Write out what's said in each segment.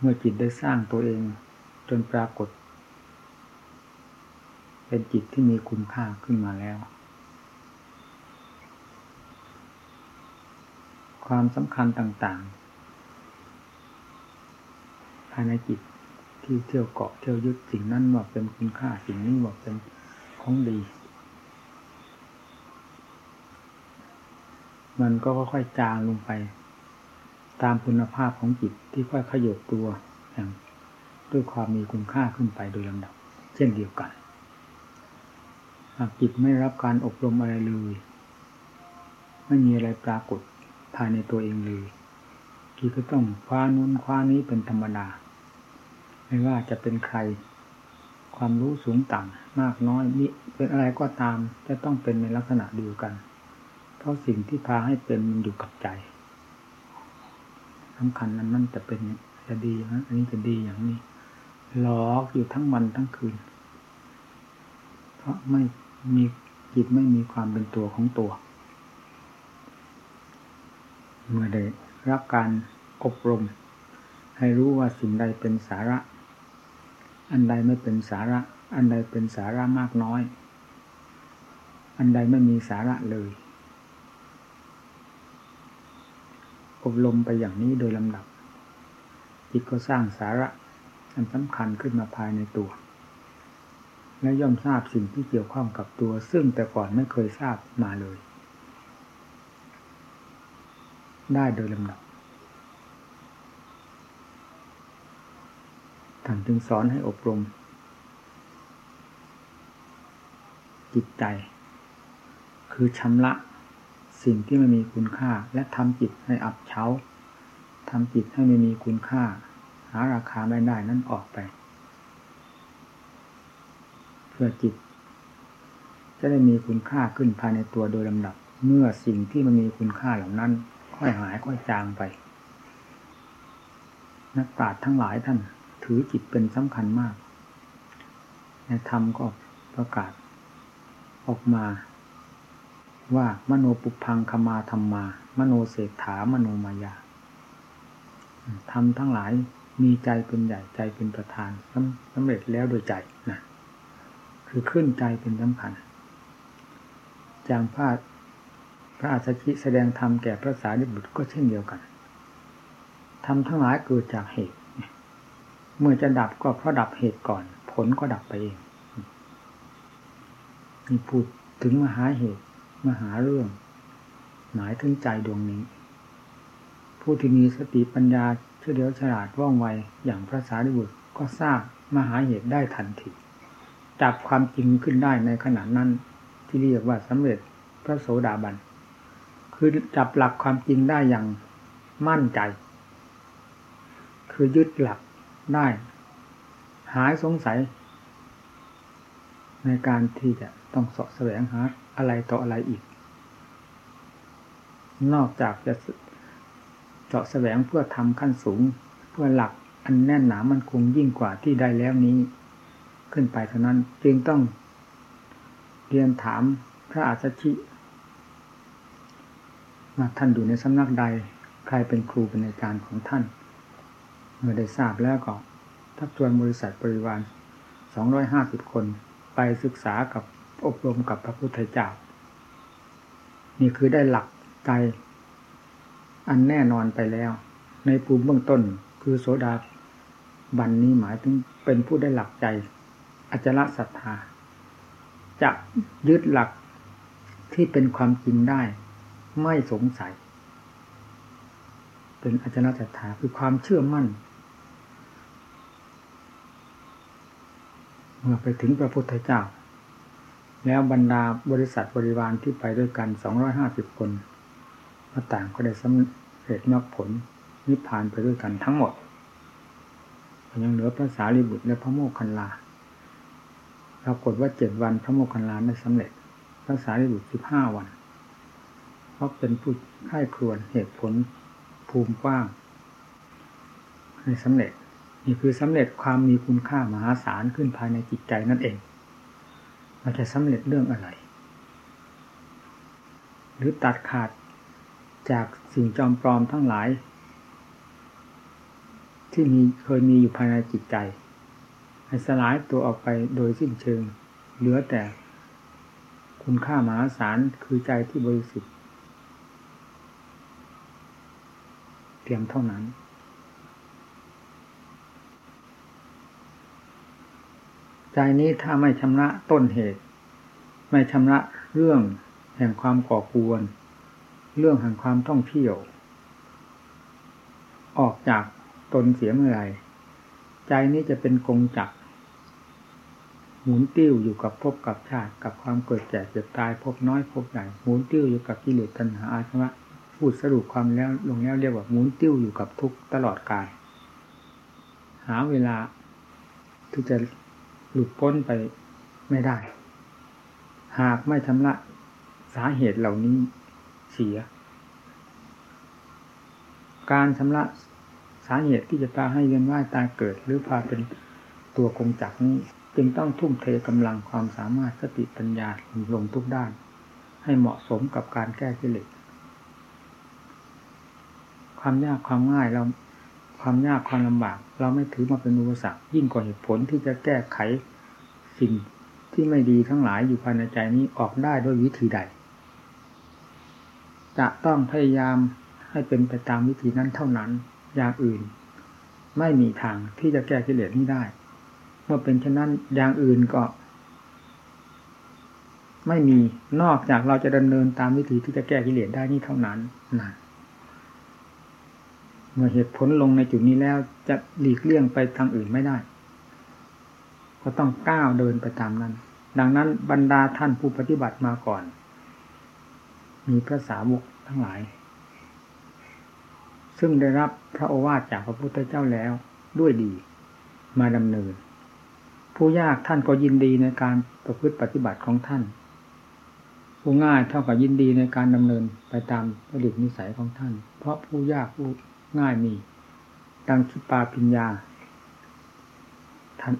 เมื่อจิตได้สร้างตัวเอง จนปรากฏ เป็นจิตที่มีคุณค่าขึ้นมาแล้ว ความสำคัญต่างๆ ภายในจิตที่เที่ยวเกาะเที่ยวยึดสิ่งนั้นว่าเป็นคุณค่าสิ่งนี้ว่าเป็นของดี มันก็ค่อยๆจางลงไป ตามคุณภาพของจิตที่ค่อยขยบตัวอย่งด้วยความมีคุณค่าขึ้นไปโดยลำดับ เช่นเดียวกัน หากจิตไม่รับการอบรมอะไรเลย ไม่มีอะไรปรากฏภายในตัวเองเลยจิตก็ต้องคว้านู้นคว้านี้เป็นธรรมดา ไม่ว่าจะเป็นใคร ความรู้สูงต่ำมากน้อยนี่เป็นอะไรก็ตามจะต้องเป็นในลักษณะเดียวกัน เพราะสิ่งที่พาให้เป็นมันอยู่กับใจ สำคัญนั้นมันจะเป็นจะดีนะอันนี้จะดีอย่างนี้หลอกอยู่ทั้งวันทั้งคืน เพราะไม่มีจิตไม่มีความเป็นตัวของตัว เมื่อได้รับการอบรม ให้รู้ว่าสิ่งใดเป็นสาระ อันใดไม่เป็นสาระ อันใดเป็นสาระมากน้อย อันใดไม่มีสาระเลย อบรมไปอย่างนี้โดยลำดับ จิตก็สร้างสาระอันสำคัญขึ้นมาภายในตัว และย่อมทราบสิ่งที่เกี่ยวข้องกับตัว ซึ่งแต่ก่อนไม่เคยทราบมาเลย ได้โดยลำดับท่านจึงสอนให้อบรม จิตใจ คือชำระ สิ่งที่ไม่มีคุณค่า และทำจิตให้อับเฉาทำจิตให้ไม่มีคุณค่า หาราคาไม่ได้นั่นออกไป เพื่อจิต จะได้มีคุณค่าขึ้นภายในตัวโดยลำดับ เมื่อสิ่งที่มันมีคุณค่าเหล่านั้น ค่อยหายค่อยจางไป นักปราชญ์ทั้งหลายท่าน ถือจิตเป็นสำคัญมากในธรรมก็ประกาศออกมา ว่ามโนปุพังคมาธรรมา มโนเศรษฐามโนมายาธรรมทั้งหลายมีใจเป็นใหญ่ใจเป็นประธานสำเร็จแล้วโดยใจนะคือขึ้นใจเป็นสำคัญจางพระพระอาชชิแสดงธรรมแก่พระสารีบุตรก็เช่นเดียวกันธรรมทั้งหลายเกิดจากเหตุ เมื่อจะดับก็เพราะดับเหตุก่อน ผลก็ดับไปเองมีพูดถึงมหาเหตุ มหาเรื่อง หมายถึงใจดวงนี้ ผู้ที่มีสติปัญญาเฉลียวฉลาดว่องไวอย่างพระสารีบุตรก็ทราบมหาเหตุได้ทันทีจับความจริงขึ้นได้ในขณะนั้น ที่เรียกว่าสำเร็จพระโสดาบัน คือจับหลักความจริงได้อย่างมั่นใจ คือยึดหลักได้ หายสงสัย ในการที่จะต้องสาะแสวงหาอะไรต่ออะไรอีก นอกจากจะเจาะแสวงเพื่อทำขั้นสูง เพื่อหลักอันแน่นหนามันคงยิ่งกว่าที่ได้แล้วนี้ ขึ้นไปเท่านั้นจึงต้องเรียนถามพระอาชชิว่าท่านอยู่ในสำนักใด ใครเป็นครูเป็นอาจารย์ของท่าน เมื่อได้ทราบแล้วก็ทักชวนบริษัทบริวารสองร้อยห้าสิบคน ศึกษากับอบรมกับพระพุทธเจ้า นี่คือได้หลักใจอันแน่นอนไปแล้ว ในภูมิเบื้องต้นคือโสดาบันนี้หมายถึงเป็นผู้ได้หลักใจอจระศรัทธา จะยึดหลักที่เป็นความจริงได้ ไม่สงสัย เป็นอจระศรัทธาคือความเชื่อมั่น เมื่อไปถึงพระพุทธเจ้า แล้วบรรดาบริษัทบริวารที่ไปด้วยกันสองร้อยห้าสิบคนก็ต่างก็ได้สำเร็จมรรคผลนิพพานไปด้วยกันทั้งหมด ยังเหลือพระสารีบุตรและพระโมคคัลลาปรากฏว่าเจ็ดวันพระโมคคัลลาได้สำเร็จ พระสารีบุตรสิบห้าวัน เพราะเป็นผู้ให้ครวนเหตุผลภูมิกว้างให้สำเร็จ นี่คือสำเร็จความมีคุณค่ามหาศาลขึ้นภายในจิตใจนั่นเองมันจะสำเร็จเรื่องอะไร หรือตัดขาดจากสิ่งจอมปลอมทั้งหลาย ที่มีเคยมีอยู่ภายในจิตใจ ให้สลายตัวออกไปโดยสิ้นเชิง เหลือแต่คุณค่ามหาศาลคือใจที่บริสุทธิ์เพียงเท่านั้น ใจนี้ถ้าไม่ชำระต้นเหตุ ไม่ชำระเรื่องแห่งความก่อกวน เรื่องแห่งความท่องเที่ยว ออกจากตนเสียเมื่อไรใจนี้จะเป็นกงจักหมุนติ้วอยู่กับภพกับชาติ กับความเกิดแก่เจ็บตายพบน้อยพบใหญ่หมุนติ้วอยู่กับกิเลสตัณหาอาสวะพูดสรุปความแล้วลงแล้วเรียกว่าหมุนติ้วอยู่กับทุกตลอดกาลหาเวลาที่จะ หลุดพ้นไปไม่ได้ หากไม่ชำระสาเหตุเหล่านี้เสีย การชำระสาเหตุที่จะพาให้เวียนว่ายตายเกิด หรือพาเป็นตัวกงจักนี้จึงต้องทุ่มเทกำลังความสามารถสติปัญญาลงทุกด้าน ให้เหมาะสมกับการแก้กิเลสความยากความง่ายเรา ความยากความลำบาก เราไม่ถือมาเป็นอุปสรรคยิ่งกว่าเหตุผลที่จะแก้ไขสิ่งที่ไม่ดีทั้งหลายอยู่ภายในใจนี้ออกได้ด้วยวิธีใด จะต้องพยายามให้เป็นไปตามวิธีนั้นเท่านั้น อย่างอื่น ไม่มีทางที่จะแก้กิเลสนี้ได้ เมื่อเป็นเช่นนั้นอย่างอื่นก็ ไม่มีนอกจากเราจะดำเนินตามวิธีที่จะแก้กิเลสได้นี่เท่านั้นนะ เมื่อเหตุผลลงในจุดนี้แล้วจะหลีกเลี่ยงไปทางอื่นไม่ได้ ก็ต้องก้าวเดินไปตามนั้น ดังนั้นบรรดาท่านผู้ปฏิบัติมาก่อน มีพระสาวกทั้งหลาย ซึ่งได้รับพระโอวาทจากพระพุทธเจ้าแล้วด้วยดีมาดำเนิน ผู้ยากท่านก็ยินดีในการประพฤติปฏิบัติของท่าน ผู้ง่ายเท่ากับยินดีในการดำเนินไปตามผลิตนิสัยของท่าน เพราะผู้ยากผู้ ง่ายมี ดังคิปาปิญญาท่าน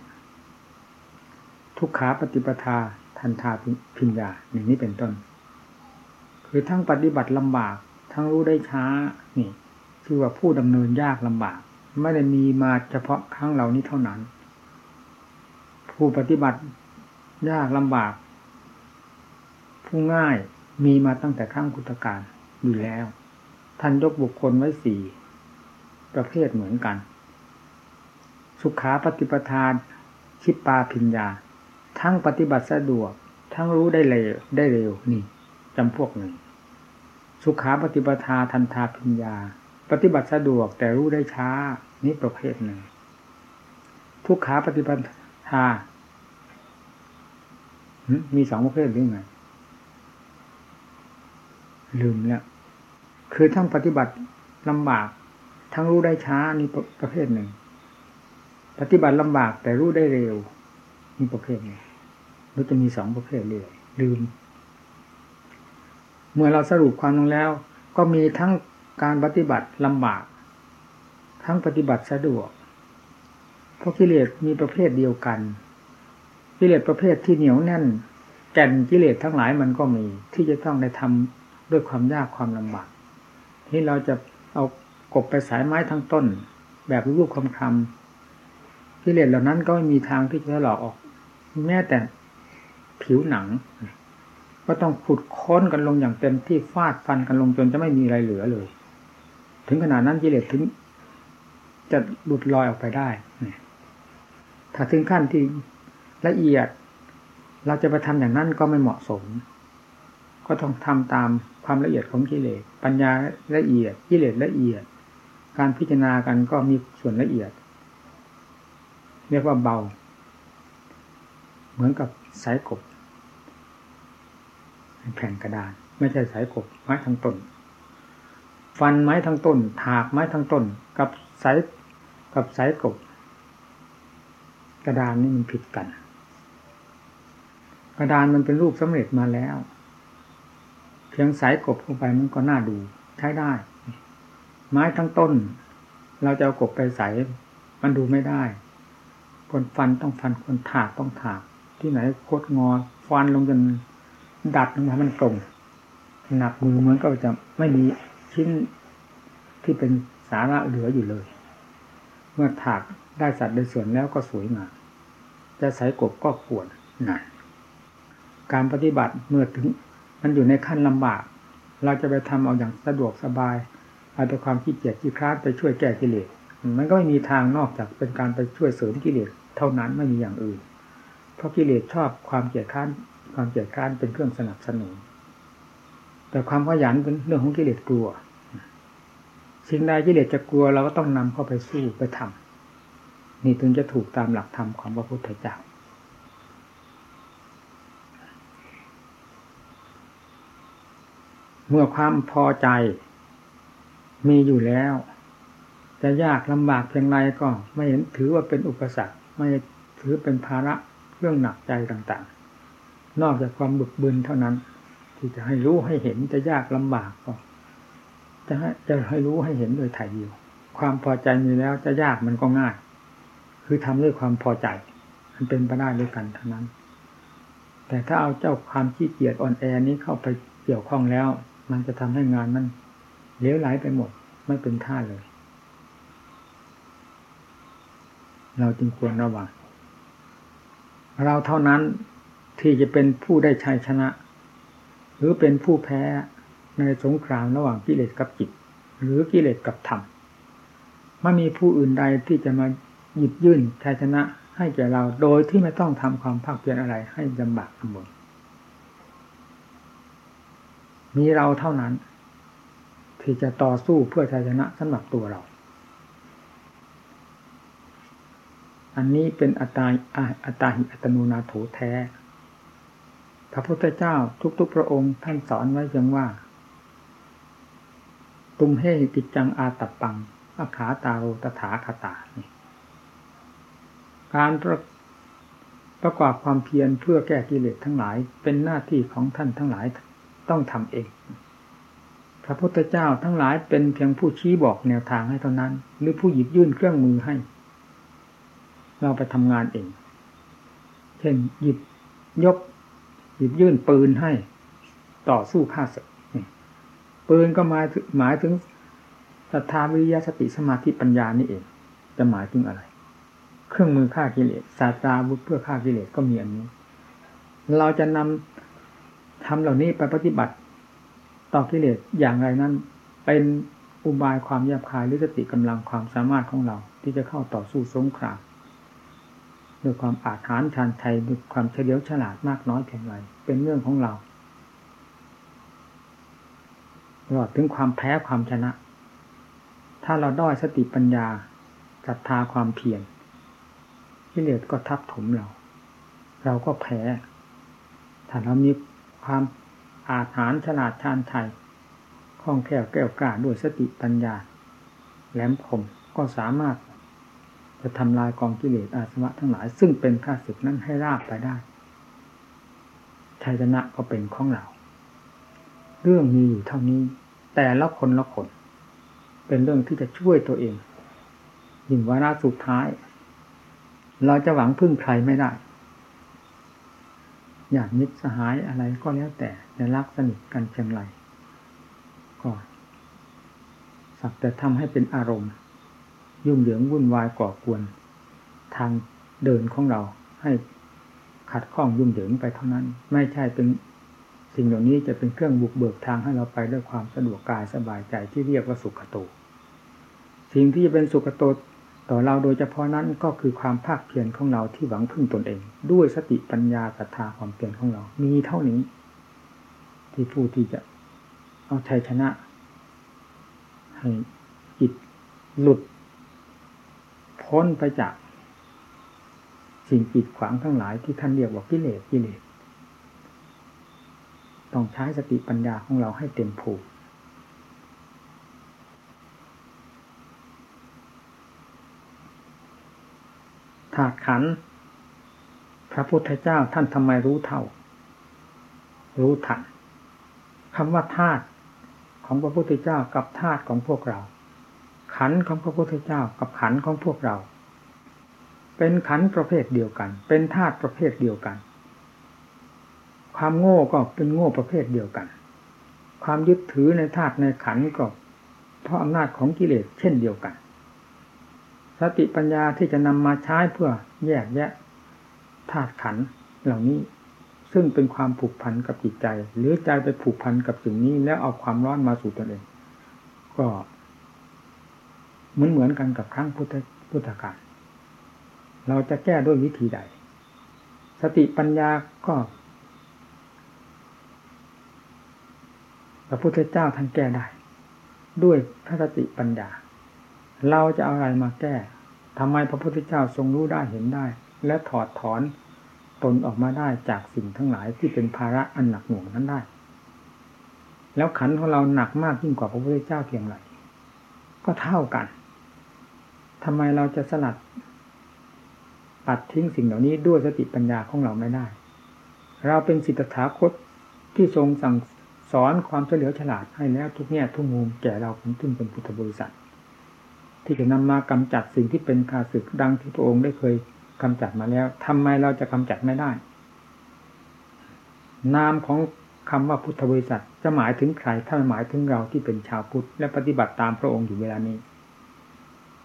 ทุกขาปฏิปทาทันทาพิญญาอย่างนี้เป็นต้น คือทั้งปฏิบัติลำบาก ทั้งรู้ได้ช้านี่คือว่าผู้ดำเนินยากลำบาก ไม่ได้มีมาเฉพาะครั้งเหล่านี้เท่านั้น ผู้ปฏิบัติยากลำบาก ผู้ง่ายมีมาตั้งแต่ครั้งกุตการอยู่แล้ว ท่านยกบุคคลไว้สี่ ประเภทเหมือนกัน สุขาปฏิปทานชิปปาพิญญา ทั้งปฏิบัติสะดวก ทั้งรู้ได้เร็วได้เร็วนี่จำพวกหนึ่ง สุขาปฏิปทาทันทาพิญญา ปฏิบัติสะดวกแต่รู้ได้ช้านี่ประเภทหนึ่ง ทุกขาปฏิปทามีสองประเภทหรือไงลืมแล้ว คือทั้งปฏิบัติลำบาก ทั้งรู้ได้ช้านี่ประเภทหนึ่ง ปฏิบัติลำบากแต่รู้ได้เร็วนี่ประเภทหนึ่งมันจะมีสองประเภทเลยลืม เมื่อเราสรุปความลงแล้ว ก็มีทั้งการปฏิบัติลำบาก ทั้งปฏิบัติสะดวกเพราะกิเลสมีประเภทเดียวกัน กิเลสประเภทที่เหนียวแน่น แก่นกิเลสทั้งหลายมันก็มี ที่จะต้องได้ทำด้วยความยากความลำบากที่เราจะเอา กบไปสายไม้ทั้งต้น แบบรูปคำคำกิเลสเหล่านั้นก็ไม่มีทางที่จะหลอกออก แม้แต่ผิวหนัง ก็ต้องขุดค้นกันลงอย่างเต็มที่ฟาดฟันกันลงจนจะไม่มีอะไรเหลือเลย ถึงขนาดนั้นกิเลสถึง จะหลุดลอยออกไปได้ถ้าถึงขั้นที่ละเอียด เราจะไปทำอย่างนั้นก็ไม่เหมาะสม ก็ต้องทำตามความละเอียดของกิเลสปัญญาละเอียดกิเลสละเอียด การพิจารณากันก็มีส่วนละเอียด เรียกว่าเบา เหมือนกับสายกบแผ่นกระดาน ไม่ใช่สายกบไม้ทั้งต้น ฟันไม้ทั้งต้น ถากไม้ทั้งต้น กับสายกับสายกบ กระดานนี่มันผิดกัน กระดานมันเป็นรูปสำเร็จมาแล้ว เพียงสายกบเข้าไปมันก็น่าดูใช้ได้ ไม้ทั้งต้น เราจะเอากบไปใส่มันดูไม่ได้คนฟันต้องฟันคนถากต้องถากที่ไหนโคตรงอ ฟันลงจนดัดลงมามันตรงหนักมือเหมือนก็จะไม่มีชิ้นที่เป็นสาระเหลืออยู่เลย เมื่อถากได้สัตว์ในส่วนแล้วก็สวยงามจะใส่กบก็ควรนั่นการปฏิบัติเมื่อถึง มันอยู่ในขั้นลำบาก เราจะไปทำเอาอย่างสะดวกสบาย เอาแต่ความขี้เกียจขี้คร้านไปช่วยแก้กิเลสมันก็ไม่มีทางนอกจากเป็นการไปช่วยเสริมกิเลสเท่านั้นไม่มีอย่างอื่น เพราะกิเลสชอบความเกียจคร้านความเกียจคร้านเป็นเครื่องสนับสนุน แต่ความขยันเป็นเรื่องของกิเลสกลัว สิ่งใดกิเลสจะกลัวเราก็ต้องนำเข้าไปสู้ไปทำนี่ถึงจะถูกตามหลักธรรมของพระพุทธเจ้าเมื่อความพอใจ มีอยู่แล้ว จะยากลำบากเพียงไรก็ไม่เห็นถือว่าเป็นอุปสรรค ไม่ถือเป็นภาระเรื่องหนักใจต่างๆ นอกจากความบึกบึนเท่านั้น ที่จะให้รู้ให้เห็นจะยากลำบากก็จะให้จะให้รู้ให้เห็นโดยถ่ายเดียว ความพอใจมีแล้วจะยากมันก็ง่าย คือทำด้วยความพอใจ มันเป็นไปได้ด้วยกันเท่านั้น แต่ถ้าเอาเจ้าความขี้เกียจอ่อนแอนี้เข้าไปเกี่ยวข้องแล้ว มันจะทำให้งานมัน เลี้ยวไหลไปหมด ไม่เป็นท่าเลย เราจึงควรระวังเราเท่านั้นที่จะเป็นผู้ได้ชัยชนะ หรือเป็นผู้แพ้ในสงครามระหว่างกิเลสกับจิต หรือกิเลสกับธรรมไม่มีผู้อื่นใดที่จะมาหยิบยื่นชัยชนะ ให้แก่เราโดยที่ไม่ต้องทำความภาคเพียรอะไรให้ลำบากลำบนมีเราเท่านั้น ที่จะต่อสู้เพื่อชัยชนะสำหรับตัวเรา อันนี้เป็นอัตตาอัตตาหิอัตโนนาโถแท้ พระพุทธเจ้าทุกๆพระองค์ท่านสอนไว้ยังว่า ตุมเฮกิจังอาตปังอาขาตาโรตถาคตาการประประกอบความเพียรเพื่อแก้กิเลสทั้งหลาย เป็นหน้าที่ของท่านทั้งหลายต้องทำเอง ระพุทธเจ้าทั้งหลายเป็นเพียงผู้ชี้บอกแนวทางให้เท่านั้น หรือผู้หยิบยื่นเครื่องมือให้ เราไปทำงานเอง เช่นหยิบยก หยิบยื่นปืนให้ ต่อสู้ฆ่าศึกปืนก็หมายหมายถึงศรัทธาวิริยะสติสมาธิปัญญานี่เอง จะหมายถึงอะไร เครื่องมือฆ่ากิเลสศาสตราวุธเพื่อฆ่ากิเลสก็มีอันนี้ เราจะนำทำเหล่านี้ไปปฏิบัติ ต่อกิเลสอย่างไรนั้น เป็นอุบายความแยบคายหรือสติกำลังความสามารถของเรา ที่จะเข้าต่อสู้สงครามด้วยความอาถรรพ์ชานไทยด้วยความเฉลียวฉลาดมากน้อยเพียงไรเป็นเรื่องของเราตลอดถึงความแพ้ความชนะ ถ้าเราด้อยสติปัญญาศรัทธาความเพียรกิเลสก็ทับถมเรา เราก็แพ้ ถ้าเรามีความ อาถรรพ์ฉลาดชาญไทยคล่องแคล่วแก้วกล้าด้วยสติปัญญา แหลมคมก็สามารถ จะทำลายกองกิเลสอาสวะทั้งหลาย ซึ่งเป็นข้าศึกนั้นให้ราบไปได้ชัยชนะก็เป็นของเรา เรื่องมีอยู่เท่านี้ แต่ละคนละคน เป็นเรื่องที่จะช่วยตัวเองยิ่งวาระสุดท้าย เราจะหวังพึ่งใครไม่ได้ อยากมิตรสหายอะไรก็แล้วแต่ในรักสนิทกันเพียงไรก็สักแต่ทำให้เป็นอารมณ์ ยุ่งเหยิงวุ่นวายก่อกวน ทางเดินของเราให้ขัดข้องยุ่งเหยิงไปเท่านั้น ไม่ใช่เป็นสิ่งเหล่านี้จะเป็นเครื่องบุกเบิกทางให้เราไปด้วยความสะดวกกายสบายใจที่เรียกว่าสุขโต สิ่งที่จะเป็นสุขโต ต่อเราโดยเฉพาะนั้นก็คือความภาคเพียรของเราที่หวังพึ่งตนเอง ด้วยสติปัญญาศรัทธาความเพียรของเรา มีเท่านี้ ที่ผู้ที่จะเอาชัยชนะ ให้จิตหลุด พ้นไปจากสิ่งปิดขวางทั้งหลายที่ท่านเรียกว่ากิเลสกิเลสต้องใช้สติปัญญาของเราให้เต็มผูกาดขัน พระพุทธเจ้าท่านทำไมรู้เท่า รู้ทันคำว่าธาตุของพระพุทธเจ้ากับธาตุของพวกเรา ขันของพระพุทธเจ้ากับขันของพวกเรา เป็นขันประเภทเดียวกัน เป็นธาตุประเภทเดียวกัน ความโง่ก็เป็นโง่ประเภทเดียวกัน ความยึดถือในธาตุในขันก็เพราะอำนาจของกิเลสเช่นเดียวกัน สติปัญญาที่จะนำมาใช้เพื่อแยกแยะธาตุขันเหล่านี้ ซึ่งเป็นความผูกพันกับจิตใจ หรือใจไปผูกพันกับสิ่งนี้ แล้วเอาความร้อนมาสู่ตนเอง ก็เหมือนเหมือนกันกับครั้งพุทธพุทธกาลเราจะแก้ด้วยวิธีใด สติปัญญาก็พระพุทธเจ้าท่านแก้ได้ ด้วยพระสติปัญญา เราจะเอาอะไรมาแก้ทำไมพระพุทธเจ้าทรงรู้ได้เห็นได้ และถอดถอนตนออกมาได้จากสิ่งทั้งหลายที่เป็นภาระอันหนักหน่วงนั้นได้ แล้วขันของเราหนักมากยิ่งกว่าพระพุทธเจ้าเพียงไรก็เท่ากันทำไมเราจะสลัด ปัดทิ้งสิ่งเหล่านี้ด้วยสติปัญญาของเราไม่ได้ เราเป็นสิทธาคตที่ทรงสั่งสอนความเฉลียวฉลาดให้แล้วทุกแง่ทุกมุมแก่เราเป็นทึ่งเป็นพุทธบริษัท ที่จะนำมากำจัดสิ่งที่เป็นคาศึกดังที่พระองค์ได้เคยกำจัดมาแล้วทำไมเราจะกำจัดไม่ได้ นามของคำว่าพุทธบริษัทจะหมายถึงใครถ้าหมายถึงเราที่เป็นชาวพุทธและปฏิบัติตามพระองค์อยู่เวลานี้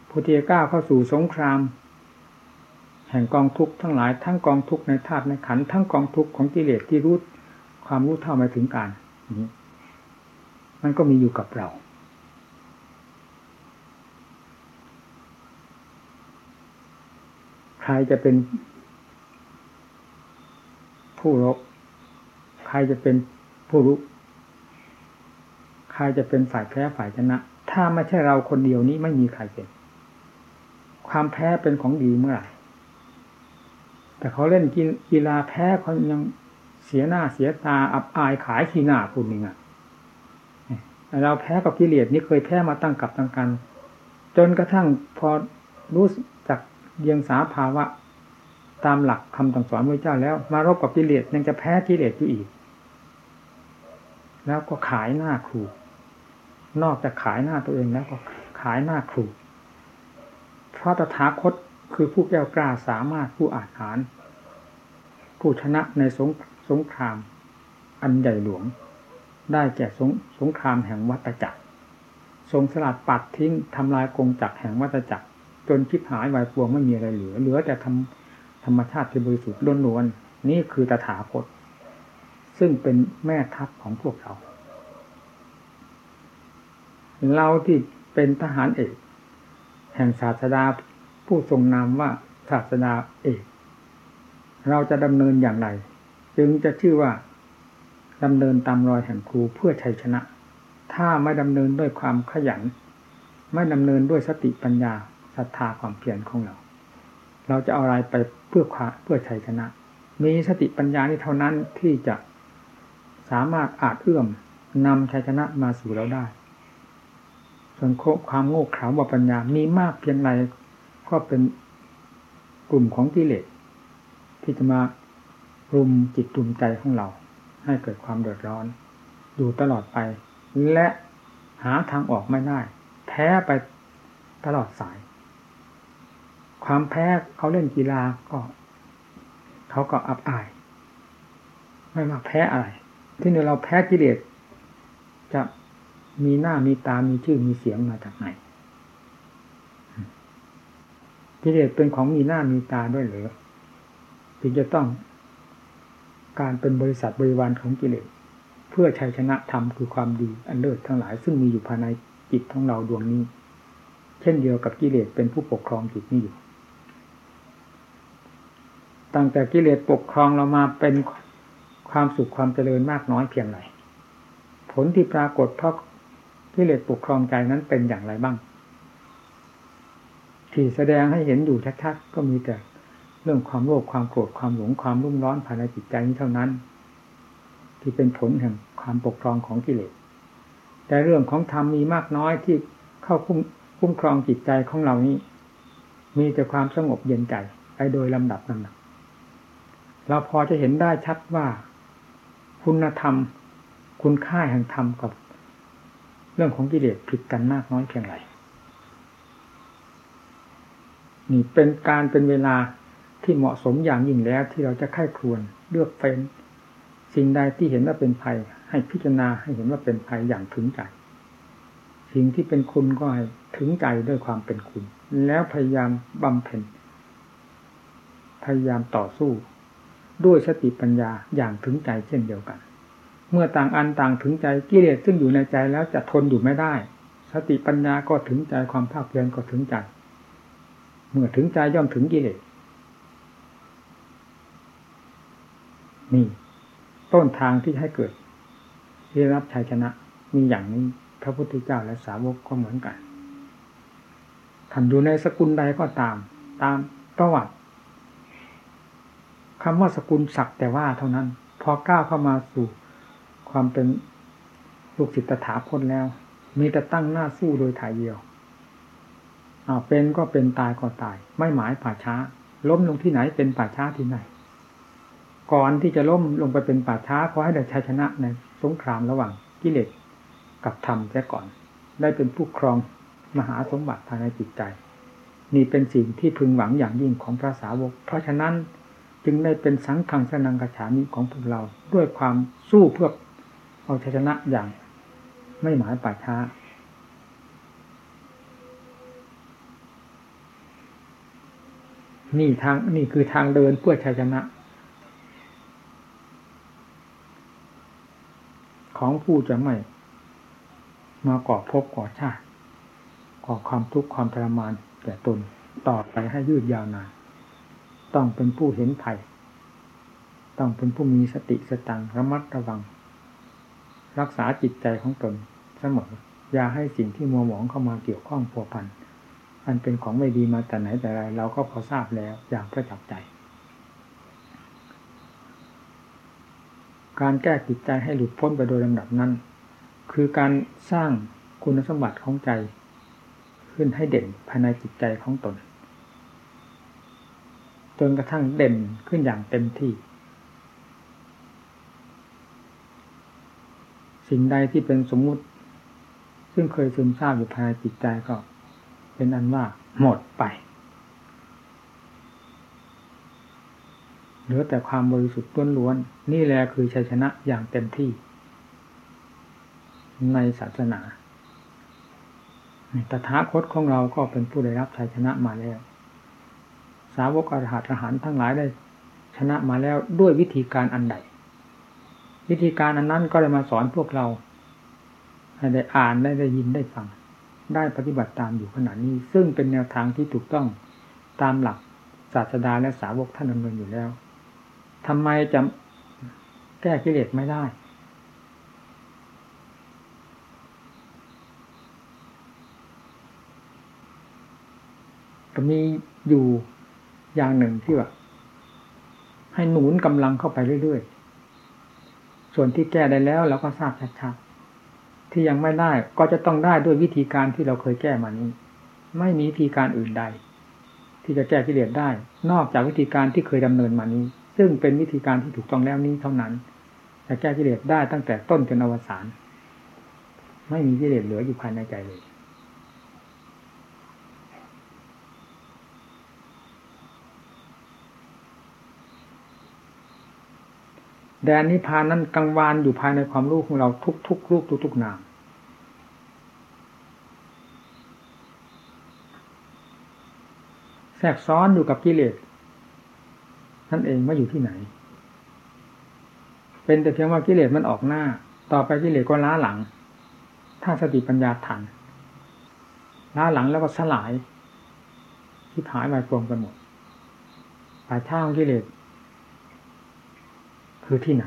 พุทธิก้าวเข้าสู่สงคราม แห่งกองทุกข์ทั้งหลายทั้งกองทุกข์ในธาตุในขันทั้งกองทุกข์ของกิเลสที่รู้ความรู้เท่ามาถึงการนี้มันก็มีอยู่กับเรา ใครจะเป็น ผู้รบใครจะเป็นผู้รู้ ใครจะเป็นฝ่ายแพ้ฝ่ายชนะ ถ้าไม่ใช่เราคนเดียวนี้ไม่มีใครเป็น ความแพ้เป็นของดีเมื่อไหร่ แต่เขาเล่นกีฬาแพ้เขายังเสียหน้าเสียตาอับอายขายขี้หน้าคุณนี่ไงเราแพ้กับกิเลสนี่เคยแพ้มาตั้งกับตั้งกัน จนกระทั่งพอรู้ เดียงสาภาวะ ตามหลักคำสั่งสอนพระเจ้าแล้ว มารบกับกิเลสยังจะแพ้กิเลสอยู่อีก แล้วก็ขายหน้าครู นอกจากขายหน้าตัวเองแล้วก็ขายหน้าครู เพราะตถาคตคือผู้แก้วกล้าสามารถผู้อาจหารผู้ชนะในสงสงคราม อันใหญ่หลวง ได้แก่สงสงครามแห่งวัตจักรทรงสลัดปัดทิ้งทำลายกงจักรแห่งวัตจักร จนคิดหายวายปวงไม่มีอะไรเหลือ เหลือแต่ทำธรรมชาติที่บริสุทธิ์ล้วนๆนี่คือตถาคตซึ่งเป็นแม่ทัพของพวกเรา เราที่เป็นทหารเอก แห่งศาสดาผู้ทรงนามว่าศาสดาเอก เราจะดำเนินอย่างไร จึงจะชื่อว่าดำเนินตามรอยแห่งครูเพื่อชัยชนะ ถ้าไม่ดำเนินด้วยความขยัน ไม่ดำเนินด้วยสติปัญญา ศรัทธาความเพียรของเรา เราจะเอาอะไรไปเพื่อควาเพื่อชัยชนะ มีสติปัญญานี่เท่านั้นที่จะสามารถอาจเอื้อมนำชัยชนะมาสู่เราได้ ส่วนความโง่เขลาบปัญญามีมากเพียงไรก็เป็นกลุ่มของกิเลสที่จะมารุมจิตรุมใจของเรา ให้เกิดความเดือดร้อน อยู่ตลอดไป และหาทางออกไม่ได้ แพ้ไปตลอดสาย ความแพ้เขาเล่นกีฬาก็เขาก็อับอาย ไม่มาแพ้อะไร ที่นี่เราแพ้กิเลสจะมีหน้ามีตา มีชื่อมีเสียงมาจากไหนกิเลสเป็นของมีหน้ามีตาด้วยหรือจึงจะต้องการเป็นบริษัทบริวารของกิเลสเพื่อชัยชนะธรรมคือความดีอันเลิศทั้งหลาย ซึ่งมีอยู่ภายในจิตของเราดวงนี้ เช่นเดียวกับกิเลสเป็นผู้ปกครองจิตนี้อยู่ ตั้งแต่กิเลสปกครองเรามาเป็นความสุขความเจริญมากน้อยเพียงไรผลที่ปรากฏเพราะกิเลสปกครองใจนั้นเป็นอย่างไรบ้าง ที่แสดงให้เห็นอยู่ชัดๆก็มีแต่เรื่องความโลภความโกรธความหลงความรุ่มร้อนภายในจิตใจนี้เท่านั้น ที่เป็นผลแห่งความปกครองของกิเลสแต่เรื่องของธรรมมีมากน้อยที่เข้าคุ้มคุ้มครองจิตใจของเรานี้ มีแต่ความสงบเย็นใจไปโดยลำดับลำดับ เราพอจะเห็นได้ชัดว่า คุณธรรม คุณค่าแห่งธรรมกับ เรื่องของกิเลสผิดกันมากน้อยเพียงไรนี่เป็นการเป็นเวลาที่เหมาะสมอย่างยิ่งแล้วที่เราจะไข้ควรเลือกเฟ้นสิ่งใดที่เห็นว่าเป็นภัย ให้พิจารณาให้เห็นว่าเป็นภัยอย่างถึงใจสิ่งที่เป็นคุณก็ให้ถึงใจด้วยความเป็นคุณ แล้วพยายามบำเพ็ญพยายามต่อสู้ ด้วยสติปัญญาอย่างถึงใจเช่นเดียวกัน เมื่อต่างอันต่างถึงใจกิเลสซึ่งอยู่ในใจแล้วจะทนอยู่ไม่ได้ สติปัญญาก็ถึงใจความภาคเพียรก็ถึงใจ เมื่อถึงใจย่อมถึงกิเลสนี่ต้นทางที่ให้เกิดที่รับชัยชนะมีอย่างนี้พระพุทธเจ้าและสาวกก็เหมือนกันท่านอยู่ในสกุลใดก็ตาม ตามประวัติ คำว่าสกุลศักแต่ว่าเท่านั้น พอก้าวเข้ามาสู่ความเป็นลูกศิษย์ตถาคตแล้ว มีแต่ตั้งหน้าสู้โดยถ่ายเดียวอ้าวเป็นก็เป็นตายก็ตาย ไม่หมายป่าช้า ล้มลงที่ไหนเป็นป่าช้าที่ไหน ก่อนที่จะล้มลงไปเป็นป่าช้าขอให้ได้ชัยชนะในสงครามระหว่างกิเลสกับธรรมแค่ก่อน ได้เป็นผู้ครองมหาสมบัติภายในจิตใจ นี่เป็นสิ่งที่พึงหวังอย่างยิ่งของพระสาวก เพราะฉะนั้น จึงได้เป็นสังขังสนังกระฉามิของพวกเราด้วยความสู้เพื่อเอาชัยชนะอย่างไม่หมายป่าช้า นี่ทางนี่คือทางเดินเพื่อชัยชนะ ของผู้จะไม่ มาก่อภพก่อชาติก่อความทุกข์ความทรมานแก่ตนต่อไปให้ยืดยาวนาน ต้องเป็นผู้เห็นภัย ต้องเป็นผู้มีสติสตังระมัดระวัง รักษาจิตใจของตนเสมออย่าให้สิ่งที่มัวหมองเข้ามาเกี่ยวข้องผัวพันอันเป็นของไม่ดีมาแต่ไหนแต่ไรเราก็พอทราบแล้วอย่างประจับใจ การแก้จิตใจให้หลุดพ้นไปโดยลำดับนั้น คือการสร้างคุณสมบัติของใจ ขึ้นให้เด่นภายในจิตใจของตน จนกระทั่งเด่นขึ้นอย่างเต็มที่ สิ่งใดที่เป็นสมมุติ ซึ่งเคยซึมซาบอยู่ภายในจิตใจก็ เป็นอันว่าหมดไป เหลือแต่ความบริสุทธิ์ล้วนๆนี่แหละคือชัยชนะอย่างเต็มที่ ในศาสนาตถาคตของเราก็เป็นผู้ได้รับชัยชนะมาแล้ว สาวกอรหัตอรหันทั้งหลายได้ชนะมาแล้วด้วยวิธีการอันใด วิธีการอันนั้นก็เลยมาสอนพวกเราให้ได้อ่านได้ได้ยินได้ฟัง ได้ปฏิบัติตามอยู่ขณะนี้ ซึ่งเป็นแนวทางที่ถูกต้องตามหลักศาสดาและสาวกท่านดำเนินอยู่แล้วทำไมจะแก้กิเลสไม่ได้ ก็มีอยู่ อย่างหนึ่งที่ว่าให้หนุนกำลังเข้าไปเรื่อยๆ ส่วนที่แก้ได้แล้วเราก็ทราบชัดๆ ที่ยังไม่ได้ก็จะต้องได้ด้วยวิธีการที่เราเคยแก้มานี้ ไม่มีวิธีการอื่นใด ที่จะแก้กิเลสได้ นอกจากวิธีการที่เคยดำเนินมานี้ ซึ่งเป็นวิธีการที่ถูกต้องแล้วนี้เท่านั้นจะแก้กิเลสได้ตั้งแต่ต้นจนอวสานไม่มีกิเลสเหลืออยู่ภายในใจเลย แดนนิพพานนั้นกังวานอยู่ภายในความรู้ของเราทุกๆรูปทุกๆนาม แทรกซ้อนอยู่กับกิเลสนั่นเองว่าอยู่ที่ไหน เป็นแต่เพียงว่ากิเลสมันออกหน้า ต่อไปกิเลสก็ล้าหลัง ถ้าสติปัญญาทันล้าหลังแล้วก็สลายที่หายไปปวงไปหมดป่าช่างกิเลส คือที่ไหน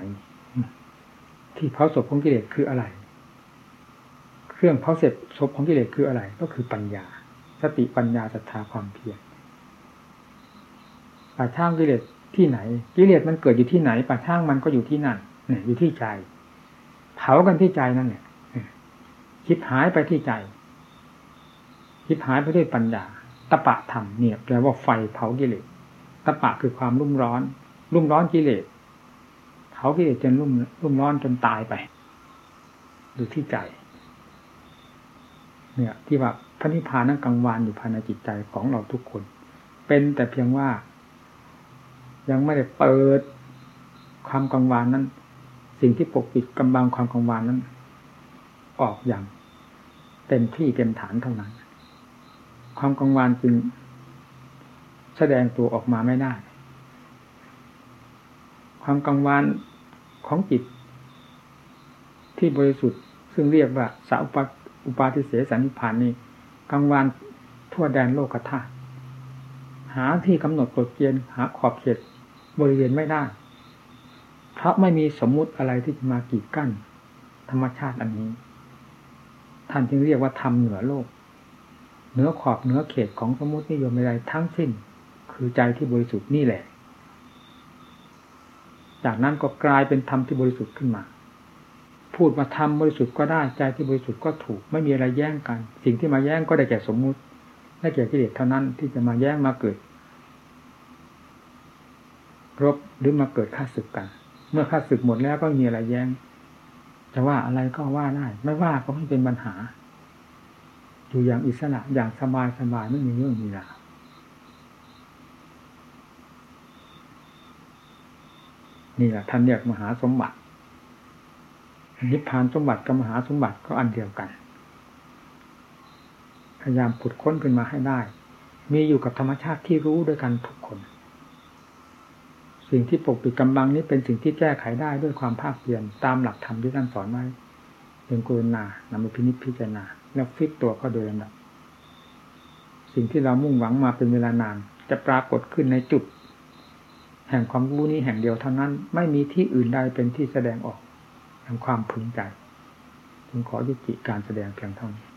ที่เผาศพของกิเลสคืออะไร เครื่องเผาเสร็จศพของกิเลสคืออะไร ก็คือปัญญา สติปัญญาศรัทธาความเพียรป่าช่างกิเลสที่ไหน กิเลสมันเกิดอยู่ที่ไหนป่าช่างมันก็อยู่ที่นั่นเนี่ยอยู่ที่ใจ เผากันที่ใจนั่นเนี่ยคิดหายไปที่ใจ คิดหายไปด้วยปัญญาตะปะธรรมเนี่ยแปลว่าไฟเผากิเลสตะปะคือความรุ่มร้อน รุ่มร้อนกิเลส เขากิเลสจนรุ่มรุ่มร้อนจนตายไป ดูที่ใจ เนี่ย ที่ว่าพระนิพพานนั้นกังวานอยู่ภายในจิตใจของเราทุกคน เป็นแต่เพียงว่า ยังไม่ได้เปิดความกังวานนั้น สิ่งที่ปกปิดกำบังความกังวานนั้น ออกอย่าง เต็มที่เต็มฐานเท่านั้น ความกังวานจึงแสดงตัวออกมาไม่ได้ ความกังวาน ของจิต ที่บริสุทธิ์ซึ่งเรียกว่าสาอุปอุปาทิเสสนิพานนี้กังวานทั่วแดนโลกธาตุหาที่กำหนดกฎเกณฑ์หาขอบเขตบริเวณไม่ได้ เพราะไม่มีสมมุติอะไรที่จะมากีดกั้น ธรรมชาติอันนี้ ท่านจึงเรียกว่าธรรมเหนือโลก เหนือขอบเหนือเขตของสมมตินิยมใดทั้งสิ้น คือใจที่บริสุทธิ์นี่แหละ จากนั้นก็กลายเป็นธรรมที่บริสุทธิ์ขึ้นมา พูดมาธรรมบริสุทธิ์ก็ได้ใจที่บริสุทธิ์ก็ถูก ไม่มีอะไรแย่งกัน สิ่งที่มาแย่งก็ได้แก่สมมุติได้แก่กิเลสเท่านั้นที่จะมาแย่งมาเกิด รบหรือมาเกิดค่าศึกกัน เมื่อค่าศึกหมดแล้วก็มีอะไรแย่งจะว่าอะไรก็ว่าได้ ไม่ว่าก็ไม่เป็นปัญหา อยู่อย่างอิสระอย่างสบายสบายไม่มีเรื่องมีราว นี่แหละท่านเรียกมหาสมบัติ นิพพานสมบัติกับมหาสมบัติก็อันเดียวกัน พยายามขุดค้นขึ้นมาให้ได้ มีอยู่กับธรรมชาติที่รู้ด้วยกันทุกคน สิ่งที่ปกปิดกำบังนี้เป็นสิ่งที่แก้ไขได้ด้วยความภาคเพียรตามหลักธรรมที่ท่านสอนไว้เป็นกุณานำไปพินิจพิจารณา แล้วฟิตตัวก็โดยลำดับสิ่งที่เรามุ่งหวังมาเป็นเวลานาน จะปรากฏขึ้นในจุด แห่งความรู้นี้แห่งเดียวเท่านั้น ไม่มีที่อื่นใดเป็นที่แสดงออกแห่งความพึงใจจึงขอยุติการแสดงเพียงเท่านี้